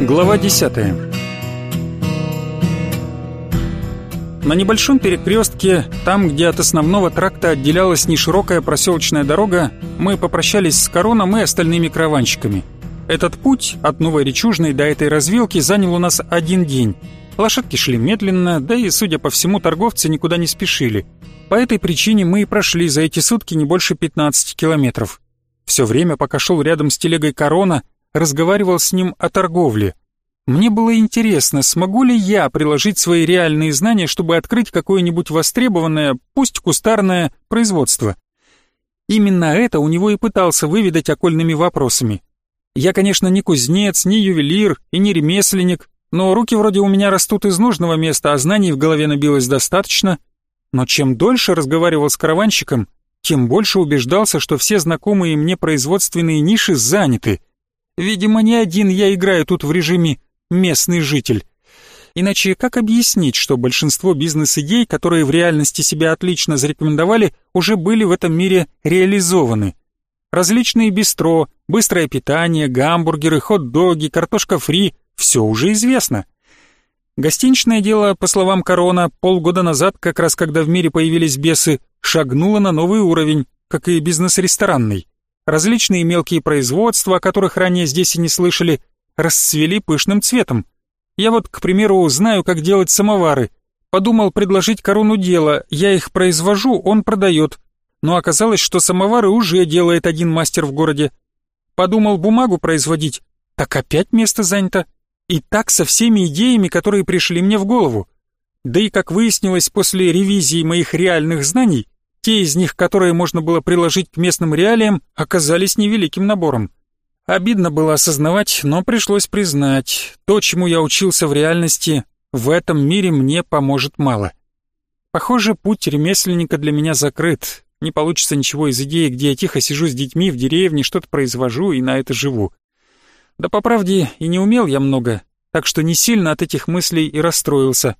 Глава 10 На небольшом перекрестке, там, где от основного тракта отделялась неширокая проселочная дорога, мы попрощались с Короном и остальными караванщиками. Этот путь от Новой Речужной до этой развилки занял у нас один день. Лошадки шли медленно, да и, судя по всему, торговцы никуда не спешили. По этой причине мы и прошли за эти сутки не больше 15 километров. Все время, пока шел рядом с телегой Корона, разговаривал с ним о торговле. Мне было интересно, смогу ли я приложить свои реальные знания, чтобы открыть какое-нибудь востребованное, пусть кустарное, производство. Именно это у него и пытался выведать окольными вопросами. Я, конечно, не кузнец, не ювелир и не ремесленник, но руки вроде у меня растут из нужного места, а знаний в голове набилось достаточно. Но чем дольше разговаривал с караванщиком, тем больше убеждался, что все знакомые мне производственные ниши заняты — Видимо, не один я играю тут в режиме «местный житель». Иначе как объяснить, что большинство бизнес-идей, которые в реальности себя отлично зарекомендовали, уже были в этом мире реализованы? Различные бистро, быстрое питание, гамбургеры, хот-доги, картошка фри – все уже известно. Гостиничное дело, по словам Корона, полгода назад, как раз когда в мире появились бесы, шагнуло на новый уровень, как и бизнес-ресторанный различные мелкие производства, о которых ранее здесь и не слышали, расцвели пышным цветом. Я вот, к примеру, знаю, как делать самовары. Подумал предложить корону дела, я их произвожу, он продает. Но оказалось, что самовары уже делает один мастер в городе. Подумал бумагу производить, так опять место занято. И так со всеми идеями, которые пришли мне в голову. Да и, как выяснилось после ревизии моих реальных знаний, те из них, которые можно было приложить к местным реалиям, оказались невеликим набором. Обидно было осознавать, но пришлось признать, то, чему я учился в реальности, в этом мире мне поможет мало. Похоже, путь ремесленника для меня закрыт. Не получится ничего из идеи, где я тихо сижу с детьми в деревне, что-то произвожу и на это живу. Да по правде и не умел я много, так что не сильно от этих мыслей и расстроился.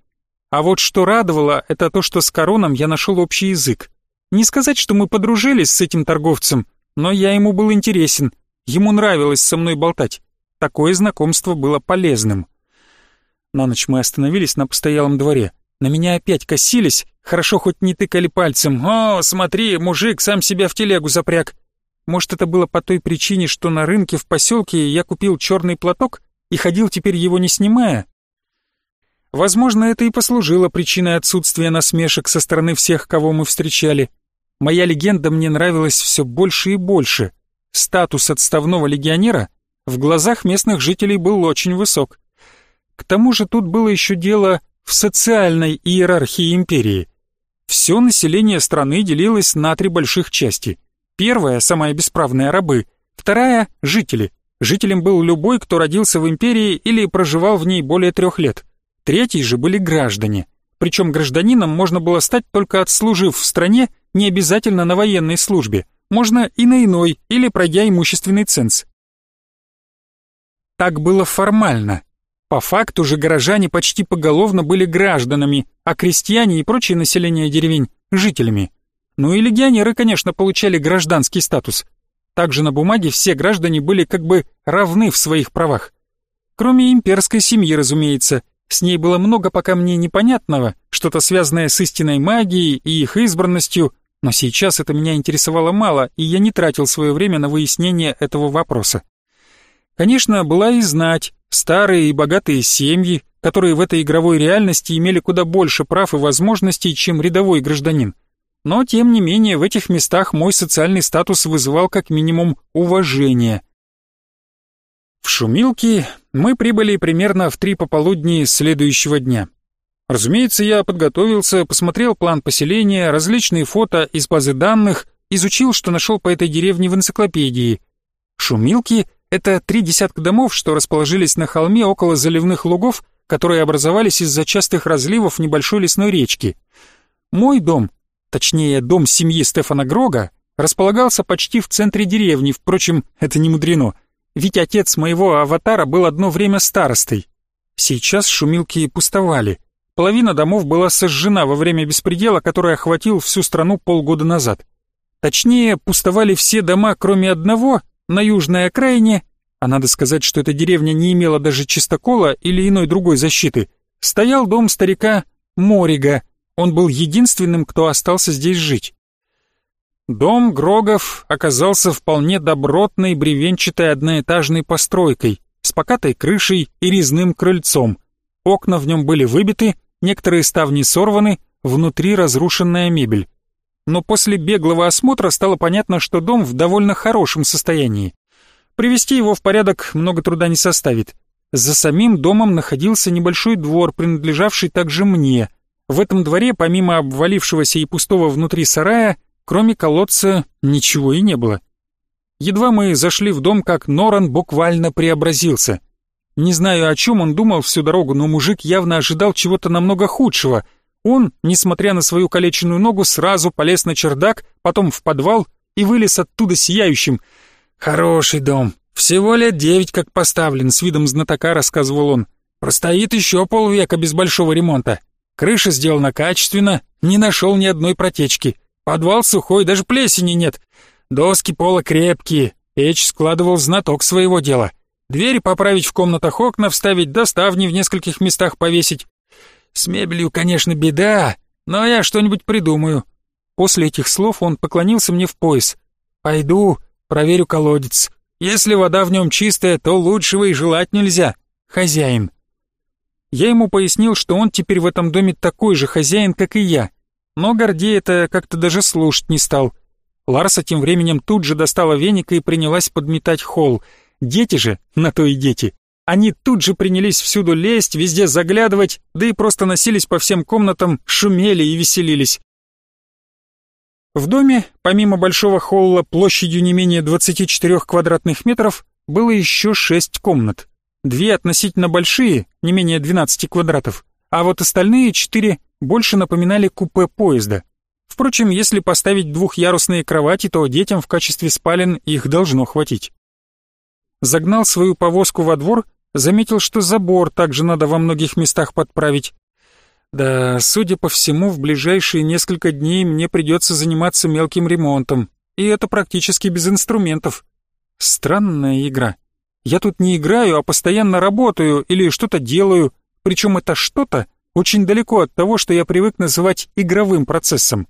А вот что радовало, это то, что с Короном я нашел общий язык. Не сказать, что мы подружились с этим торговцем, но я ему был интересен, ему нравилось со мной болтать. Такое знакомство было полезным. На ночь мы остановились на постоялом дворе. На меня опять косились, хорошо хоть не тыкали пальцем. «О, смотри, мужик сам себя в телегу запряг». Может, это было по той причине, что на рынке в поселке я купил черный платок и ходил теперь его не снимая? Возможно, это и послужило причиной отсутствия насмешек со стороны всех, кого мы встречали. Моя легенда мне нравилась все больше и больше. Статус отставного легионера в глазах местных жителей был очень высок. К тому же тут было еще дело в социальной иерархии империи. Все население страны делилось на три больших части. Первая, самая бесправная, рабы. Вторая – жители. Жителем был любой, кто родился в империи или проживал в ней более трех лет. Третьей же были граждане. Причем гражданином можно было стать только отслужив в стране не обязательно на военной службе, можно и на иной, или пройдя имущественный ценз. Так было формально. По факту же горожане почти поголовно были гражданами, а крестьяне и прочее население деревень – жителями. Ну и легионеры, конечно, получали гражданский статус. Также на бумаге все граждане были как бы равны в своих правах. Кроме имперской семьи, разумеется, с ней было много пока мне непонятного, что-то связанное с истинной магией и их избранностью, но сейчас это меня интересовало мало, и я не тратил свое время на выяснение этого вопроса. Конечно, была и знать, старые и богатые семьи, которые в этой игровой реальности имели куда больше прав и возможностей, чем рядовой гражданин. Но, тем не менее, в этих местах мой социальный статус вызывал как минимум уважение. В Шумилки мы прибыли примерно в три пополудни следующего дня. Разумеется, я подготовился, посмотрел план поселения, различные фото из базы данных, изучил, что нашел по этой деревне в энциклопедии. Шумилки — это три десятка домов, что расположились на холме около заливных лугов, которые образовались из-за частых разливов небольшой лесной речки. Мой дом, точнее дом семьи Стефана Грога, располагался почти в центре деревни, впрочем, это не мудрено, ведь отец моего аватара был одно время старостой. Сейчас шумилки пустовали — Половина домов была сожжена во время беспредела, который охватил всю страну полгода назад. Точнее, пустовали все дома, кроме одного, на южной окраине, а надо сказать, что эта деревня не имела даже чистокола или иной другой защиты, стоял дом старика Морига. Он был единственным, кто остался здесь жить. Дом Грогов оказался вполне добротной бревенчатой одноэтажной постройкой с покатой крышей и резным крыльцом. Окна в нем были выбиты, некоторые ставни сорваны, внутри разрушенная мебель. Но после беглого осмотра стало понятно, что дом в довольно хорошем состоянии. Привести его в порядок много труда не составит. За самим домом находился небольшой двор, принадлежавший также мне. В этом дворе, помимо обвалившегося и пустого внутри сарая, Кроме колодца ничего и не было. Едва мы зашли в дом, как Норан буквально преобразился. Не знаю, о чем он думал всю дорогу, но мужик явно ожидал чего-то намного худшего. Он, несмотря на свою калеченную ногу, сразу полез на чердак, потом в подвал и вылез оттуда сияющим. «Хороший дом. Всего лет девять как поставлен», — с видом знатока рассказывал он. «Простоит еще полвека без большого ремонта. Крыша сделана качественно, не нашел ни одной протечки. Подвал сухой, даже плесени нет. Доски пола крепкие, печь складывал знаток своего дела. Двери поправить в комнатах окна, вставить доставни в нескольких местах повесить. С мебелью, конечно, беда, но я что-нибудь придумаю. После этих слов он поклонился мне в пояс. Пойду, проверю колодец. Если вода в нем чистая, то лучшего и желать нельзя. Хозяин. Я ему пояснил, что он теперь в этом доме такой же хозяин, как и я, но Гордей это как-то даже слушать не стал. Ларса тем временем тут же достала веника и принялась подметать холл. Дети же, на то и дети. Они тут же принялись всюду лезть, везде заглядывать, да и просто носились по всем комнатам, шумели и веселились. В доме, помимо большого холла площадью не менее 24 квадратных метров, было еще шесть комнат. Две относительно большие, не менее 12 квадратов, а вот остальные четыре больше напоминали купе поезда. Впрочем, если поставить двухъярусные кровати, то детям в качестве спален их должно хватить. Загнал свою повозку во двор, заметил, что забор также надо во многих местах подправить. Да, судя по всему, в ближайшие несколько дней мне придется заниматься мелким ремонтом, и это практически без инструментов. Странная игра. Я тут не играю, а постоянно работаю или что-то делаю, причем это что-то очень далеко от того, что я привык называть игровым процессом.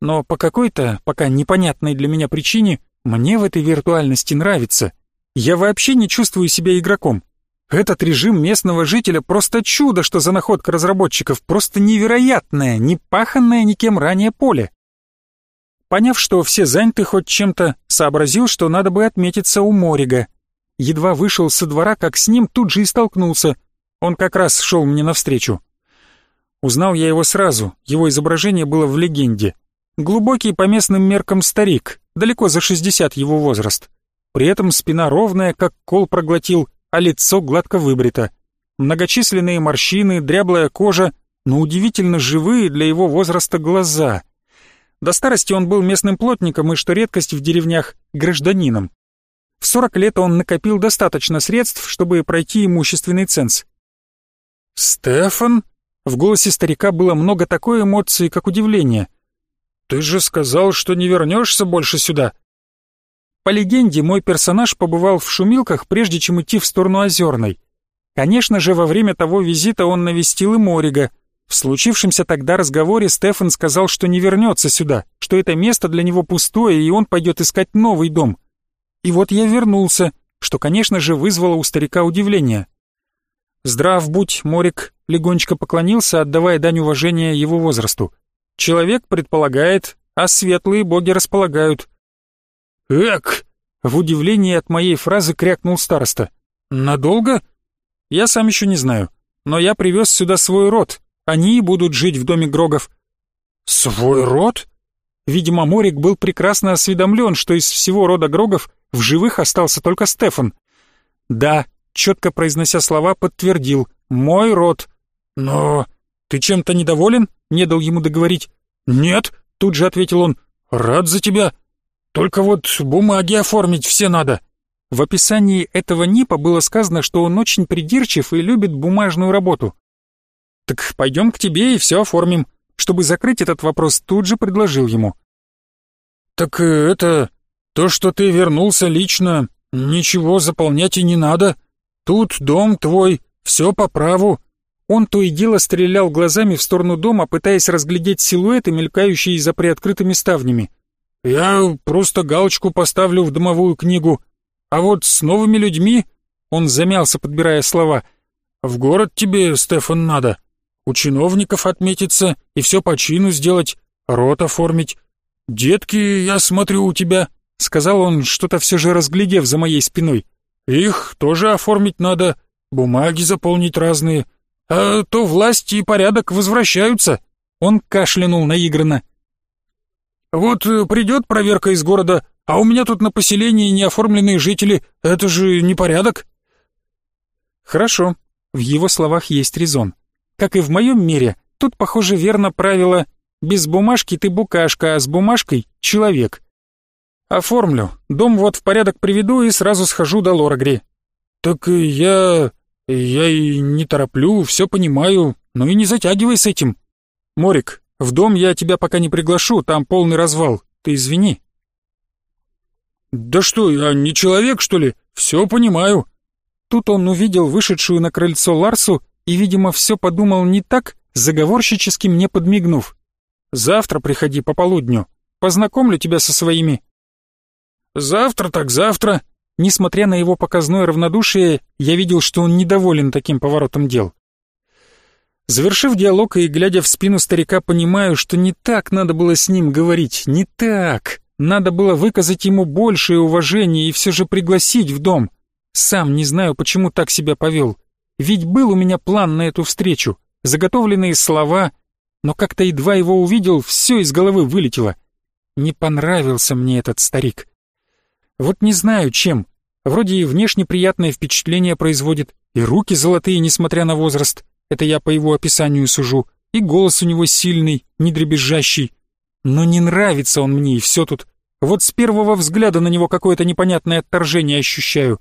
Но по какой-то, пока непонятной для меня причине, мне в этой виртуальности нравится. Я вообще не чувствую себя игроком. Этот режим местного жителя просто чудо, что за находка разработчиков, просто невероятное, не паханное никем ранее поле. Поняв, что все заняты хоть чем-то, сообразил, что надо бы отметиться у Морига. Едва вышел со двора, как с ним тут же и столкнулся, он как раз шел мне навстречу. Узнал я его сразу, его изображение было в легенде. Глубокий по местным меркам старик, далеко за 60 его возраст. При этом спина ровная, как кол проглотил, а лицо гладко выбрито. Многочисленные морщины, дряблая кожа, но удивительно живые для его возраста глаза. До старости он был местным плотником и, что редкость в деревнях, гражданином. В 40 лет он накопил достаточно средств, чтобы пройти имущественный ценз. «Стефан?» В голосе старика было много такой эмоции, как удивление. «Ты же сказал, что не вернешься больше сюда!» По легенде, мой персонаж побывал в Шумилках, прежде чем идти в сторону Озерной. Конечно же, во время того визита он навестил и Морига. В случившемся тогда разговоре Стефан сказал, что не вернется сюда, что это место для него пустое, и он пойдет искать новый дом. И вот я вернулся, что, конечно же, вызвало у старика удивление. «Здрав будь, Морик», — легонечко поклонился, отдавая дань уважения его возрасту. «Человек предполагает, а светлые боги располагают». «Эк!» — в удивлении от моей фразы крякнул староста. «Надолго?» «Я сам еще не знаю, но я привез сюда свой род, они и будут жить в доме Грогов». «Свой род?» Видимо, Морик был прекрасно осведомлен, что из всего рода Грогов в живых остался только Стефан. «Да, четко произнося слова, подтвердил «Мой род». «Но ты чем-то недоволен?» — не дал ему договорить. «Нет», — тут же ответил он, — «рад за тебя. Только вот бумаги оформить все надо». В описании этого НИПа было сказано, что он очень придирчив и любит бумажную работу. «Так пойдем к тебе и все оформим». Чтобы закрыть этот вопрос, тут же предложил ему. «Так э, это... то, что ты вернулся лично, «Ничего заполнять и не надо. Тут дом твой, все по праву». Он то и дело стрелял глазами в сторону дома, пытаясь разглядеть силуэты, мелькающие за приоткрытыми ставнями. «Я просто галочку поставлю в домовую книгу. А вот с новыми людьми...» Он замялся, подбирая слова. «В город тебе, Стефан, надо. У чиновников отметиться и все по чину сделать, рот оформить. Детки, я смотрю, у тебя...» Сказал он, что-то все же разглядев за моей спиной. «Их тоже оформить надо, бумаги заполнить разные. А то власть и порядок возвращаются». Он кашлянул наигранно. «Вот э, придет проверка из города, а у меня тут на поселении неоформленные жители. Это же непорядок». «Хорошо», в его словах есть резон. Как и в моем мире, тут, похоже, верно правило «без бумажки ты букашка, а с бумажкой — человек». Оформлю, дом вот в порядок приведу и сразу схожу до Лорагри. Так я... я и не тороплю, все понимаю, ну и не затягивай с этим. Морик, в дом я тебя пока не приглашу, там полный развал, ты извини. Да что, я не человек, что ли? Все понимаю. Тут он увидел вышедшую на крыльцо Ларсу и, видимо, все подумал не так, заговорщически мне подмигнув. «Завтра приходи по полудню, познакомлю тебя со своими». «Завтра так завтра». Несмотря на его показное равнодушие, я видел, что он недоволен таким поворотом дел. Завершив диалог и глядя в спину старика, понимаю, что не так надо было с ним говорить, не так. Надо было выказать ему большее уважение и все же пригласить в дом. Сам не знаю, почему так себя повел. Ведь был у меня план на эту встречу, заготовленные слова, но как-то едва его увидел, все из головы вылетело. Не понравился мне этот старик. Вот не знаю чем. Вроде и внешне приятное впечатление производит, и руки золотые, несмотря на возраст. Это я по его описанию сужу. И голос у него сильный, не дребезжащий. Но не нравится он мне, и все тут. Вот с первого взгляда на него какое-то непонятное отторжение ощущаю.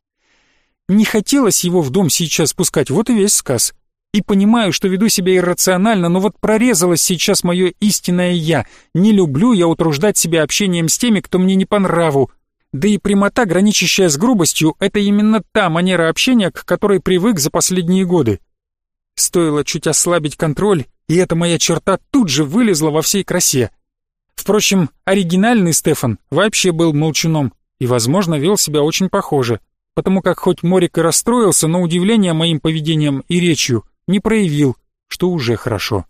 Не хотелось его в дом сейчас пускать, вот и весь сказ. И понимаю, что веду себя иррационально, но вот прорезалось сейчас мое истинное «я». Не люблю я утруждать себя общением с теми, кто мне не по нраву. Да и прямота, граничащая с грубостью, это именно та манера общения, к которой привык за последние годы. Стоило чуть ослабить контроль, и эта моя черта тут же вылезла во всей красе. Впрочем, оригинальный Стефан вообще был молчуном и, возможно, вел себя очень похоже потому как хоть Морик и расстроился, но удивления моим поведением и речью не проявил, что уже хорошо.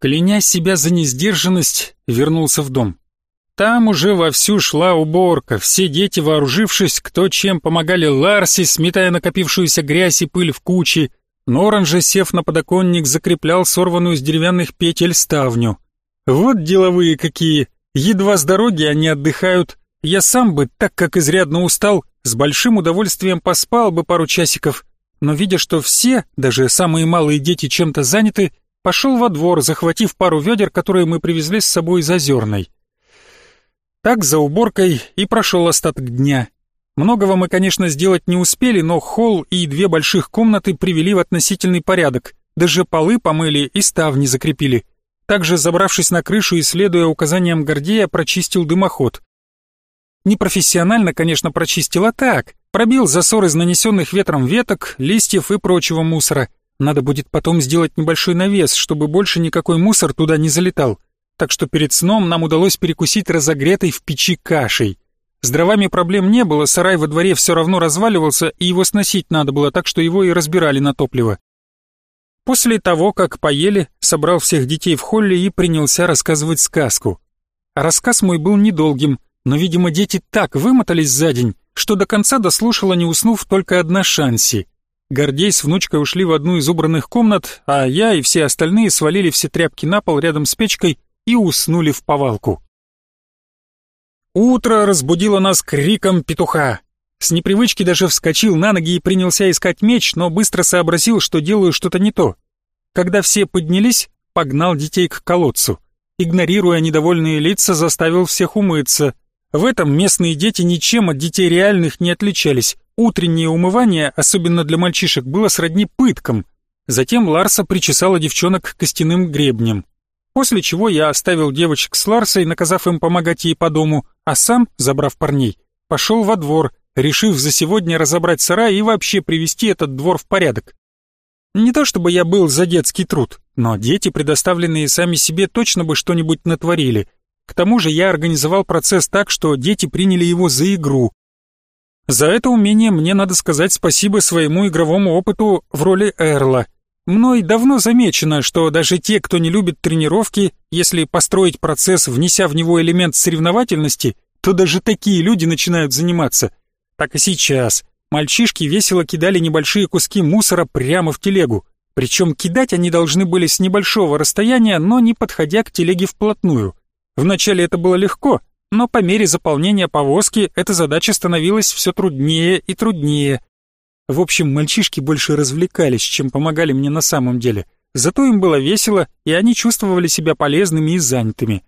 Кляня себя за несдержанность, вернулся в дом. Там уже вовсю шла уборка, все дети, вооружившись, кто чем, помогали Ларси, сметая накопившуюся грязь и пыль в куче. Норан же, сев на подоконник, закреплял сорванную с деревянных петель ставню. Вот деловые какие, едва с дороги они отдыхают. Я сам бы, так как изрядно устал, с большим удовольствием поспал бы пару часиков, но видя, что все, даже самые малые дети чем-то заняты, пошел во двор, захватив пару ведер, которые мы привезли с собой из Озерной. Так за уборкой и прошел остаток дня. Многого мы, конечно, сделать не успели, но холл и две больших комнаты привели в относительный порядок, даже полы помыли и ставни закрепили. Также, забравшись на крышу и следуя указаниям Гордея, прочистил дымоход. Непрофессионально, конечно, прочистил, а так. Пробил засор из нанесенных ветром веток, листьев и прочего мусора. Надо будет потом сделать небольшой навес, чтобы больше никакой мусор туда не залетал. Так что перед сном нам удалось перекусить разогретой в печи кашей. С дровами проблем не было, сарай во дворе все равно разваливался, и его сносить надо было, так что его и разбирали на топливо. После того, как поели, собрал всех детей в холле и принялся рассказывать сказку. Рассказ мой был недолгим, но, видимо, дети так вымотались за день, что до конца дослушала, не уснув, только одна Шанси. Гордей с внучкой ушли в одну из убранных комнат, а я и все остальные свалили все тряпки на пол рядом с печкой и уснули в повалку. Утро разбудило нас криком петуха. С непривычки даже вскочил на ноги и принялся искать меч, но быстро сообразил, что делаю что-то не то. Когда все поднялись, погнал детей к колодцу. Игнорируя недовольные лица, заставил всех умыться, в этом местные дети ничем от детей реальных не отличались. Утреннее умывание, особенно для мальчишек, было сродни пыткам. Затем Ларса причесала девчонок костяным гребнем. После чего я оставил девочек с Ларсой, наказав им помогать ей по дому, а сам, забрав парней, пошел во двор, решив за сегодня разобрать сарай и вообще привести этот двор в порядок. Не то чтобы я был за детский труд, но дети, предоставленные сами себе, точно бы что-нибудь натворили. К тому же я организовал процесс так, что дети приняли его за игру. За это умение мне надо сказать спасибо своему игровому опыту в роли Эрла. Мной давно замечено, что даже те, кто не любит тренировки, если построить процесс, внеся в него элемент соревновательности, то даже такие люди начинают заниматься. Так и сейчас. Мальчишки весело кидали небольшие куски мусора прямо в телегу. Причем кидать они должны были с небольшого расстояния, но не подходя к телеге вплотную. Вначале это было легко, но по мере заполнения повозки эта задача становилась все труднее и труднее. В общем, мальчишки больше развлекались, чем помогали мне на самом деле. Зато им было весело, и они чувствовали себя полезными и занятыми.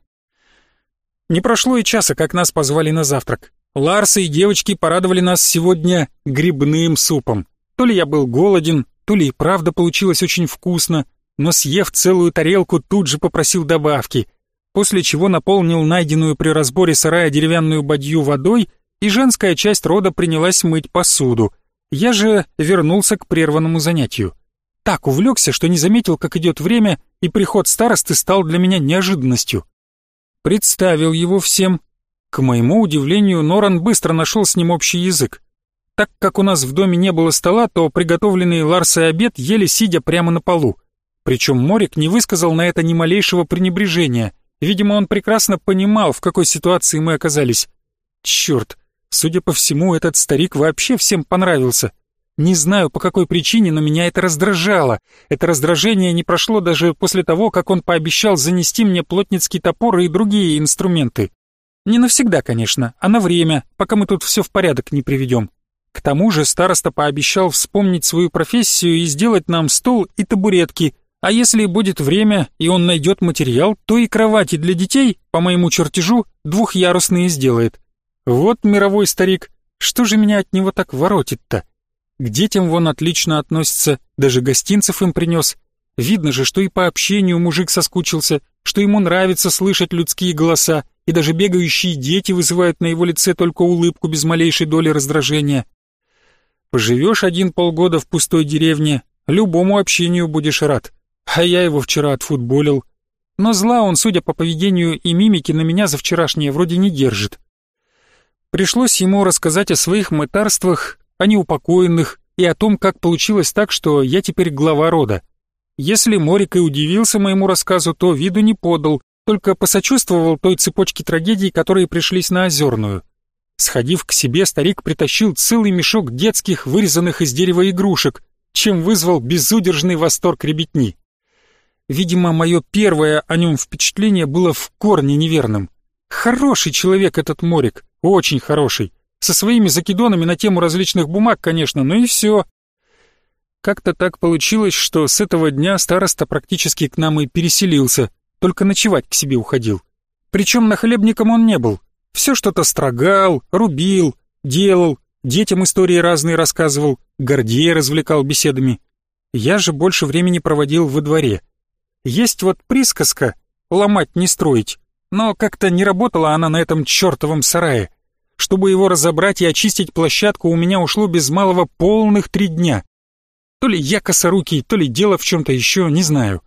Не прошло и часа, как нас позвали на завтрак. Ларса и девочки порадовали нас сегодня грибным супом. То ли я был голоден, то ли и правда получилось очень вкусно, но съев целую тарелку, тут же попросил добавки, после чего наполнил найденную при разборе сарая деревянную бадью водой, и женская часть рода принялась мыть посуду — я же вернулся к прерванному занятию. Так увлекся, что не заметил, как идет время, и приход старосты стал для меня неожиданностью. Представил его всем. К моему удивлению, Норан быстро нашел с ним общий язык. Так как у нас в доме не было стола, то приготовленный Ларсой обед ели сидя прямо на полу. Причем Морик не высказал на это ни малейшего пренебрежения. Видимо, он прекрасно понимал, в какой ситуации мы оказались. Черт, Судя по всему, этот старик вообще всем понравился. Не знаю, по какой причине, но меня это раздражало. Это раздражение не прошло даже после того, как он пообещал занести мне плотницкий топор и другие инструменты. Не навсегда, конечно, а на время, пока мы тут все в порядок не приведем. К тому же староста пообещал вспомнить свою профессию и сделать нам стол и табуретки, а если будет время и он найдет материал, то и кровати для детей, по моему чертежу, двухъярусные сделает. Вот мировой старик, что же меня от него так воротит-то? К детям вон отлично относится, даже гостинцев им принес. Видно же, что и по общению мужик соскучился, что ему нравится слышать людские голоса, и даже бегающие дети вызывают на его лице только улыбку без малейшей доли раздражения. Поживешь один полгода в пустой деревне, любому общению будешь рад. А я его вчера отфутболил. Но зла он, судя по поведению и мимике, на меня за вчерашнее вроде не держит. Пришлось ему рассказать о своих мытарствах, о неупокоенных и о том, как получилось так, что я теперь глава рода. Если Морик и удивился моему рассказу, то виду не подал, только посочувствовал той цепочке трагедий, которые пришлись на Озерную. Сходив к себе, старик притащил целый мешок детских, вырезанных из дерева игрушек, чем вызвал безудержный восторг ребятни. Видимо, мое первое о нем впечатление было в корне неверным. Хороший человек этот Морик, очень хороший. Со своими закидонами на тему различных бумаг, конечно, но и все. Как-то так получилось, что с этого дня староста практически к нам и переселился, только ночевать к себе уходил. Причем нахлебником он не был. Все что-то строгал, рубил, делал, детям истории разные рассказывал, Гордея развлекал беседами. Я же больше времени проводил во дворе. Есть вот присказка «ломать не строить», но как-то не работала она на этом чертовом сарае. Чтобы его разобрать и очистить площадку, у меня ушло без малого полных три дня. То ли я косорукий, то ли дело в чем-то еще, не знаю.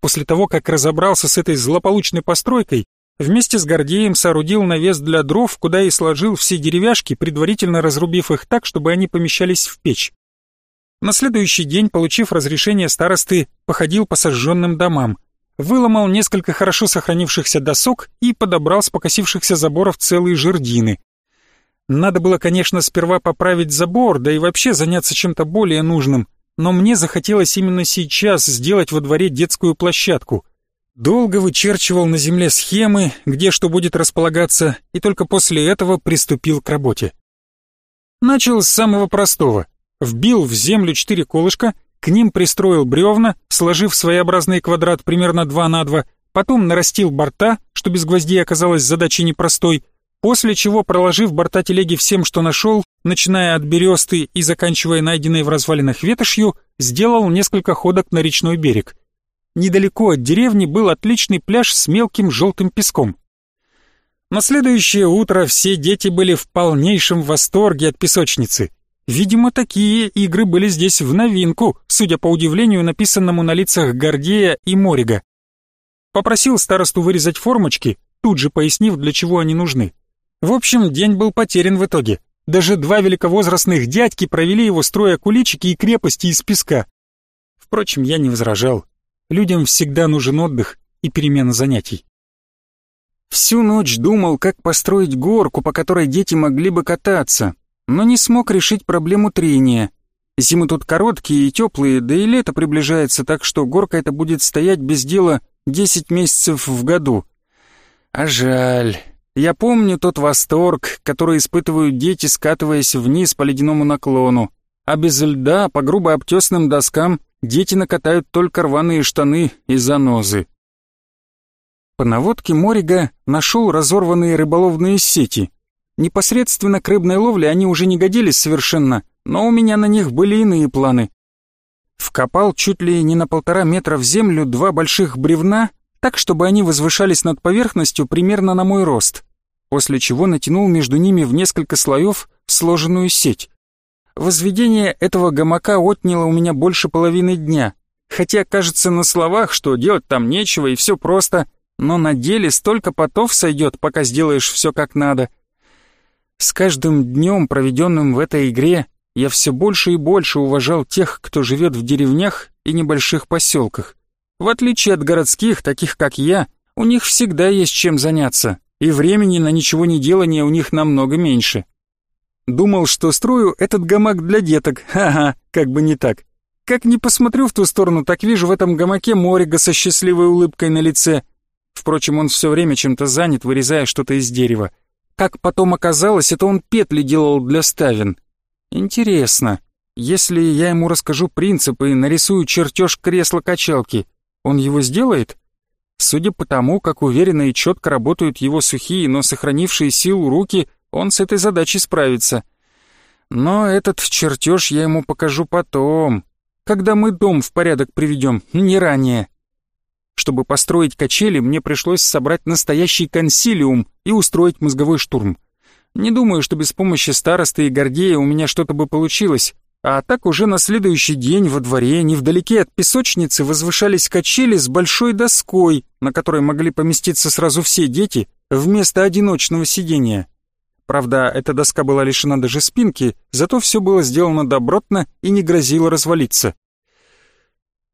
После того, как разобрался с этой злополучной постройкой, вместе с Гордеем соорудил навес для дров, куда и сложил все деревяшки, предварительно разрубив их так, чтобы они помещались в печь. На следующий день, получив разрешение старосты, походил по сожженным домам, выломал несколько хорошо сохранившихся досок и подобрал с покосившихся заборов целые жердины. Надо было, конечно, сперва поправить забор, да и вообще заняться чем-то более нужным, но мне захотелось именно сейчас сделать во дворе детскую площадку. Долго вычерчивал на земле схемы, где что будет располагаться, и только после этого приступил к работе. Начал с самого простого. Вбил в землю четыре колышка, к ним пристроил бревна, сложив своеобразный квадрат примерно 2 на 2, потом нарастил борта, что без гвоздей оказалось задачей непростой, после чего, проложив борта телеги всем, что нашел, начиная от бересты и заканчивая найденной в развалинах ветошью, сделал несколько ходок на речной берег. Недалеко от деревни был отличный пляж с мелким желтым песком. На следующее утро все дети были в полнейшем восторге от песочницы. Видимо, такие игры были здесь в новинку, судя по удивлению, написанному на лицах Гордея и Морига. Попросил старосту вырезать формочки, тут же пояснив, для чего они нужны. В общем, день был потерян в итоге. Даже два великовозрастных дядьки провели его, строя куличики и крепости из песка. Впрочем, я не возражал. Людям всегда нужен отдых и перемена занятий. Всю ночь думал, как построить горку, по которой дети могли бы кататься, но не смог решить проблему трения. Зимы тут короткие и теплые, да и лето приближается, так что горка эта будет стоять без дела 10 месяцев в году. А жаль. Я помню тот восторг, который испытывают дети, скатываясь вниз по ледяному наклону. А без льда по грубо обтесанным доскам дети накатают только рваные штаны и занозы. По наводке Морига нашел разорванные рыболовные сети. Непосредственно к рыбной ловле они уже не годились совершенно, но у меня на них были иные планы. Вкопал чуть ли не на полтора метра в землю два больших бревна, так, чтобы они возвышались над поверхностью примерно на мой рост, после чего натянул между ними в несколько слоев сложенную сеть. Возведение этого гамака отняло у меня больше половины дня, хотя кажется на словах, что делать там нечего и все просто, но на деле столько потов сойдет, пока сделаешь все как надо. С каждым днем, проведенным в этой игре, я все больше и больше уважал тех, кто живет в деревнях и небольших поселках. В отличие от городских, таких как я, у них всегда есть чем заняться, и времени на ничего не делание у них намного меньше. Думал, что строю этот гамак для деток, ха-ха, как бы не так. Как ни посмотрю в ту сторону, так вижу в этом гамаке Морига со счастливой улыбкой на лице — Впрочем, он все время чем-то занят, вырезая что-то из дерева. Как потом оказалось, это он петли делал для ставен. Интересно, если я ему расскажу принципы и нарисую чертеж кресла-качалки, он его сделает? Судя по тому, как уверенно и четко работают его сухие, но сохранившие силу руки, он с этой задачей справится. Но этот чертеж я ему покажу потом, когда мы дом в порядок приведем, не ранее. Чтобы построить качели, мне пришлось собрать настоящий консилиум и устроить мозговой штурм. Не думаю, что без помощи старосты и Гордея у меня что-то бы получилось, а так уже на следующий день во дворе, невдалеке от песочницы, возвышались качели с большой доской, на которой могли поместиться сразу все дети, вместо одиночного сидения. Правда, эта доска была лишена даже спинки, зато все было сделано добротно и не грозило развалиться.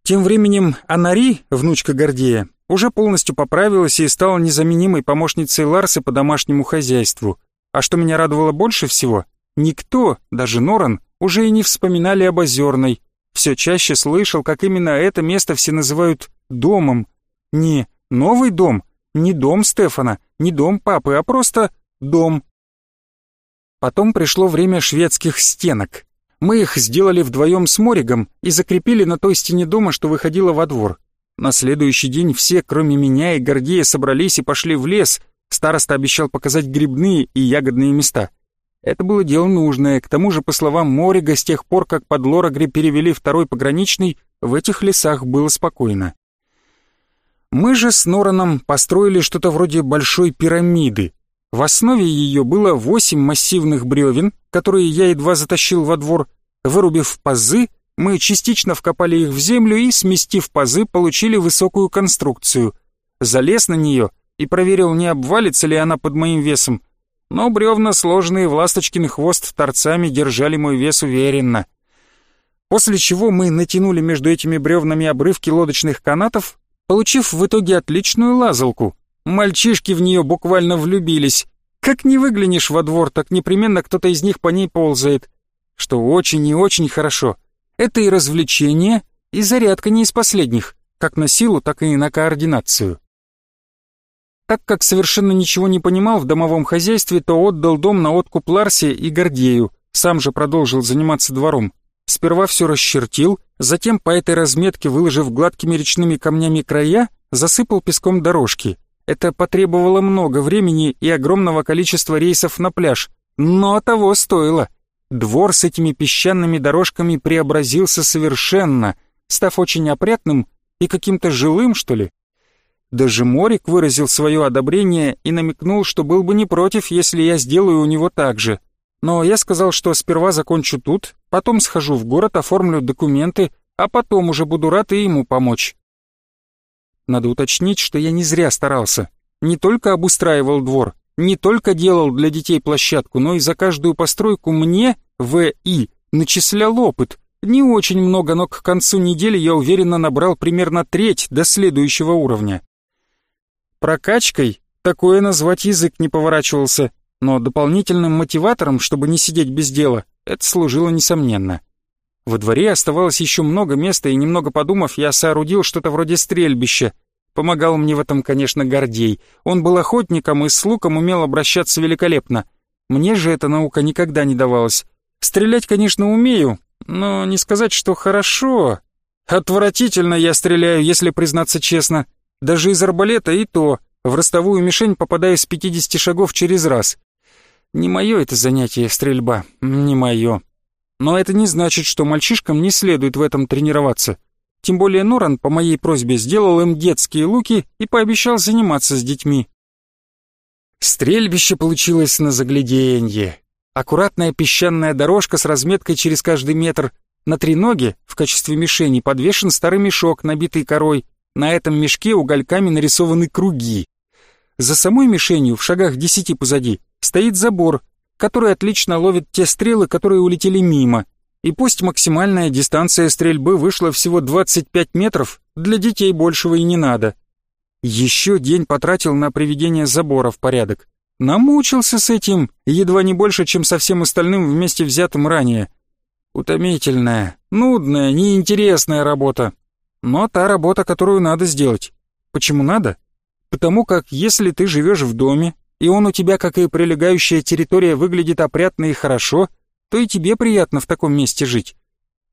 Тем временем Анари, внучка Гордея, уже полностью поправилась и стала незаменимой помощницей Ларсы по домашнему хозяйству. А что меня радовало больше всего, никто, даже Норан, уже и не вспоминали об Озерной. Все чаще слышал, как именно это место все называют домом. Не новый дом, не дом Стефана, не дом папы, а просто дом. Потом пришло время шведских стенок. Мы их сделали вдвоем с Моригом и закрепили на той стене дома, что выходила во двор. На следующий день все, кроме меня и Гордея, собрались и пошли в лес. Староста обещал показать грибные и ягодные места. Это было дело нужное, к тому же, по словам Морига, с тех пор, как под Лорагри перевели второй пограничный, в этих лесах было спокойно. Мы же с Нораном построили что-то вроде большой пирамиды, в основе ее было восемь массивных бревен, которые я едва затащил во двор. Вырубив пазы, мы частично вкопали их в землю и, сместив пазы, получили высокую конструкцию. Залез на нее и проверил, не обвалится ли она под моим весом. Но бревна, сложенные в ласточкин хвост торцами, держали мой вес уверенно. После чего мы натянули между этими бревнами обрывки лодочных канатов, получив в итоге отличную лазалку — Мальчишки в нее буквально влюбились. Как не выглянешь во двор, так непременно кто-то из них по ней ползает. Что очень и очень хорошо. Это и развлечение, и зарядка не из последних, как на силу, так и на координацию. Так как совершенно ничего не понимал в домовом хозяйстве, то отдал дом на откуп Ларсе и Гордею, сам же продолжил заниматься двором. Сперва все расчертил, затем по этой разметке, выложив гладкими речными камнями края, засыпал песком дорожки — это потребовало много времени и огромного количества рейсов на пляж, но того стоило. Двор с этими песчаными дорожками преобразился совершенно, став очень опрятным и каким-то жилым, что ли. Даже Морик выразил свое одобрение и намекнул, что был бы не против, если я сделаю у него так же. Но я сказал, что сперва закончу тут, потом схожу в город, оформлю документы, а потом уже буду рад и ему помочь. Надо уточнить, что я не зря старался. Не только обустраивал двор, не только делал для детей площадку, но и за каждую постройку мне, В.И., начислял опыт. Не очень много, но к концу недели я уверенно набрал примерно треть до следующего уровня. Прокачкой такое назвать язык не поворачивался, но дополнительным мотиватором, чтобы не сидеть без дела, это служило несомненно. Во дворе оставалось еще много места, и немного подумав, я соорудил что-то вроде стрельбища. Помогал мне в этом, конечно, Гордей. Он был охотником и с луком умел обращаться великолепно. Мне же эта наука никогда не давалась. Стрелять, конечно, умею, но не сказать, что хорошо. Отвратительно я стреляю, если признаться честно. Даже из арбалета и то. В ростовую мишень попадаю с 50 шагов через раз. Не мое это занятие, стрельба, не мое. Но это не значит, что мальчишкам не следует в этом тренироваться. Тем более Норан по моей просьбе сделал им детские луки и пообещал заниматься с детьми. Стрельбище получилось на загляденье. Аккуратная песчаная дорожка с разметкой через каждый метр. На треноге в качестве мишени подвешен старый мешок, набитый корой. На этом мешке угольками нарисованы круги. За самой мишенью, в шагах десяти позади, стоит забор, который отлично ловит те стрелы, которые улетели мимо. И пусть максимальная дистанция стрельбы вышла всего 25 метров, для детей большего и не надо. Еще день потратил на приведение забора в порядок. Намучился с этим, едва не больше, чем со всем остальным вместе взятым ранее. Утомительная, нудная, неинтересная работа. Но та работа, которую надо сделать. Почему надо? Потому как если ты живешь в доме, и он у тебя, как и прилегающая территория, выглядит опрятно и хорошо, то и тебе приятно в таком месте жить.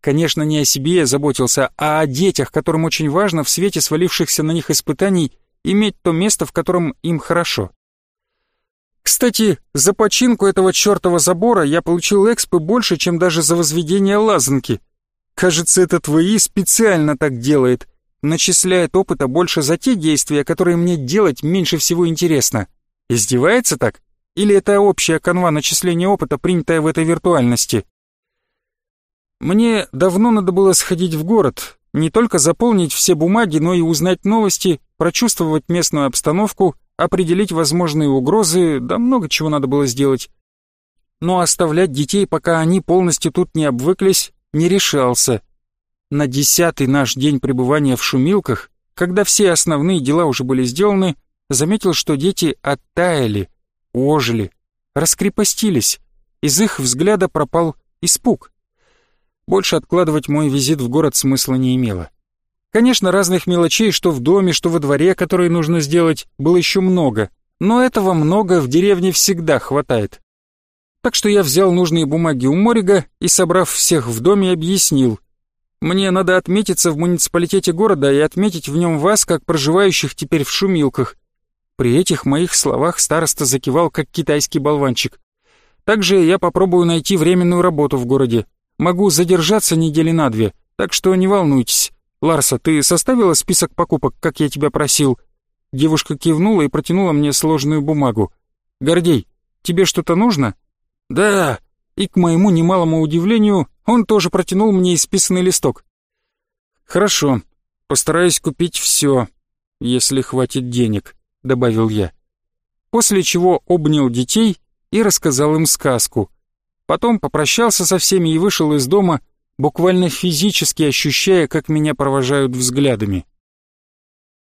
Конечно, не о себе я заботился, а о детях, которым очень важно в свете свалившихся на них испытаний иметь то место, в котором им хорошо. Кстати, за починку этого чертова забора я получил экспы больше, чем даже за возведение лазанки. Кажется, этот ВИ специально так делает, начисляет опыта больше за те действия, которые мне делать меньше всего интересно. Издевается так? Или это общая канва начисления опыта, принятая в этой виртуальности? Мне давно надо было сходить в город, не только заполнить все бумаги, но и узнать новости, прочувствовать местную обстановку, определить возможные угрозы, да много чего надо было сделать. Но оставлять детей, пока они полностью тут не обвыклись, не решался. На десятый наш день пребывания в Шумилках, когда все основные дела уже были сделаны, заметил, что дети оттаяли, ожили, раскрепостились. Из их взгляда пропал испуг. Больше откладывать мой визит в город смысла не имело. Конечно, разных мелочей, что в доме, что во дворе, которые нужно сделать, было еще много, но этого много в деревне всегда хватает. Так что я взял нужные бумаги у Морига и, собрав всех в доме, объяснил. Мне надо отметиться в муниципалитете города и отметить в нем вас, как проживающих теперь в Шумилках, при этих моих словах староста закивал, как китайский болванчик. Также я попробую найти временную работу в городе. Могу задержаться недели на две, так что не волнуйтесь. Ларса, ты составила список покупок, как я тебя просил?» Девушка кивнула и протянула мне сложную бумагу. «Гордей, тебе что-то нужно?» «Да». И к моему немалому удивлению, он тоже протянул мне исписанный листок. «Хорошо, постараюсь купить все, если хватит денег» добавил я. После чего обнял детей и рассказал им сказку. Потом попрощался со всеми и вышел из дома, буквально физически ощущая, как меня провожают взглядами.